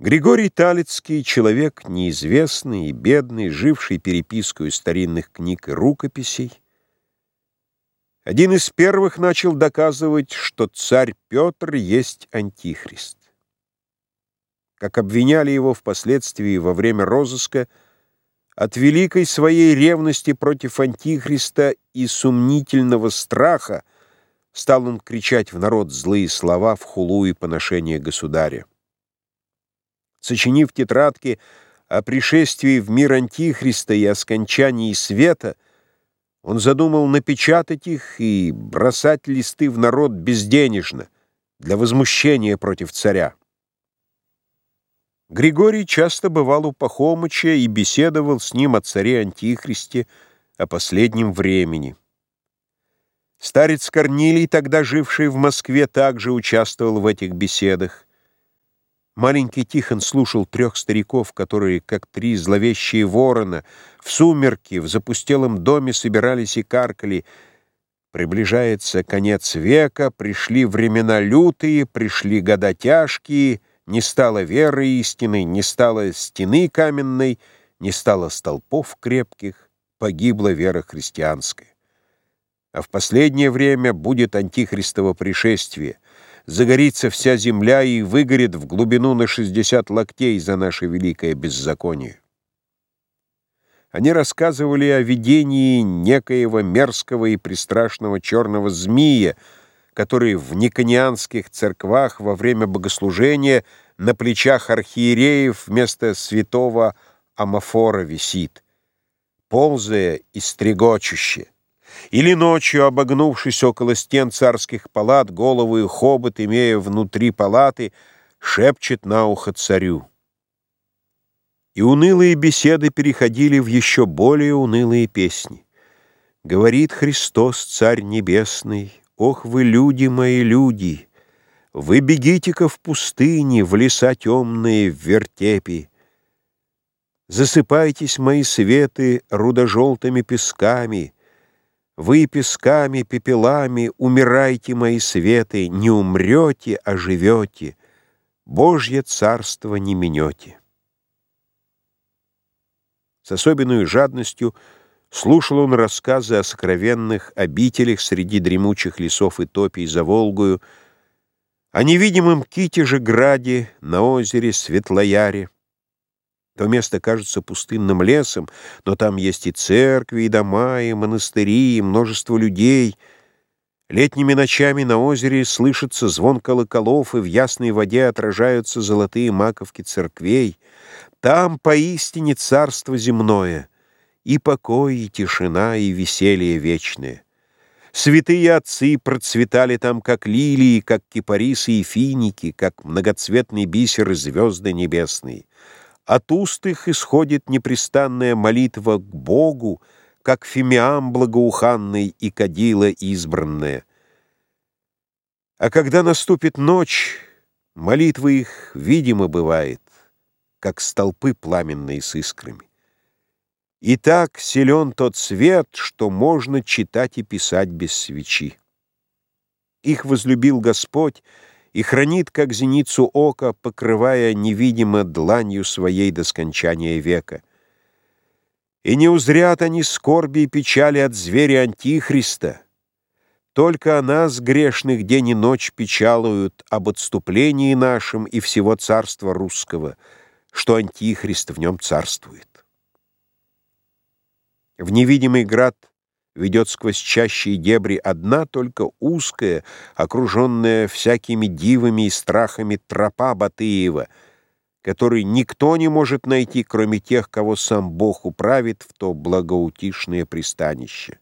Григорий Талицкий — человек неизвестный и бедный, живший перепискою старинных книг и рукописей. Один из первых начал доказывать, что царь Петр есть антихрист. Как обвиняли его впоследствии во время розыска, от великой своей ревности против антихриста и сумнительного страха стал он кричать в народ злые слова в хулу и поношение государя. Сочинив тетрадки о пришествии в мир Антихриста и о скончании света, он задумал напечатать их и бросать листы в народ безденежно, для возмущения против царя. Григорий часто бывал у Пахомыча и беседовал с ним о царе Антихристе, о последнем времени. Старец Корнилий, тогда живший в Москве, также участвовал в этих беседах. Маленький Тихон слушал трех стариков, которые, как три зловещие ворона, в сумерки в запустелом доме собирались и каркали. Приближается конец века, пришли времена лютые, пришли года тяжкие, не стало веры истинной, не стало стены каменной, не стало столпов крепких, погибла вера христианская. А в последнее время будет антихристово пришествие — загорится вся земля и выгорит в глубину на 60 локтей за наше великое беззаконие. Они рассказывали о видении некоего мерзкого и пристрашного черного змея, который в никонианских церквах во время богослужения на плечах архиереев вместо святого амафора висит, ползая и стрегочуще. Или ночью, обогнувшись около стен царских палат, голову и хобот, имея внутри палаты, шепчет на ухо царю. И унылые беседы переходили в еще более унылые песни. Говорит Христос, Царь Небесный, «Ох вы, люди мои, люди! Вы бегите-ка в пустыне, в леса темные, в вертепи. Засыпайтесь, мои светы, рудожелтыми песками, вы песками, пепелами умирайте, мои светы, не умрете, а живете, Божье царство не минете. С особенной жадностью слушал он рассказы о сокровенных обителях среди дремучих лесов и топий за Волгою, о невидимом Китеже граде на озере Светлояре, то место кажется пустынным лесом, но там есть и церкви, и дома, и монастыри, и множество людей. Летними ночами на озере слышится звон колоколов, и в ясной воде отражаются золотые маковки церквей. Там поистине царство земное, и покой, и тишина, и веселье вечное. Святые отцы процветали там, как лилии, как кипарисы и финики, как многоцветные бисеры звезды небесные. От уст их исходит непрестанная молитва к Богу, как фимиам благоуханный и кадила избранная. А когда наступит ночь, молитва их, видимо, бывает, как столпы пламенные с искрами. И так силен тот свет, что можно читать и писать без свечи. Их возлюбил Господь, и хранит, как зеницу ока, покрывая невидимо дланью своей до скончания века. И не узрят они скорби и печали от зверя Антихриста, только о нас, грешных, день и ночь печалуют об отступлении нашем и всего царства русского, что Антихрист в нем царствует. В невидимый град ведет сквозь чащие дебри одна только узкая, окруженная всякими дивами и страхами тропа Батыева, который никто не может найти, кроме тех, кого сам Бог управит в то благоутишное пристанище.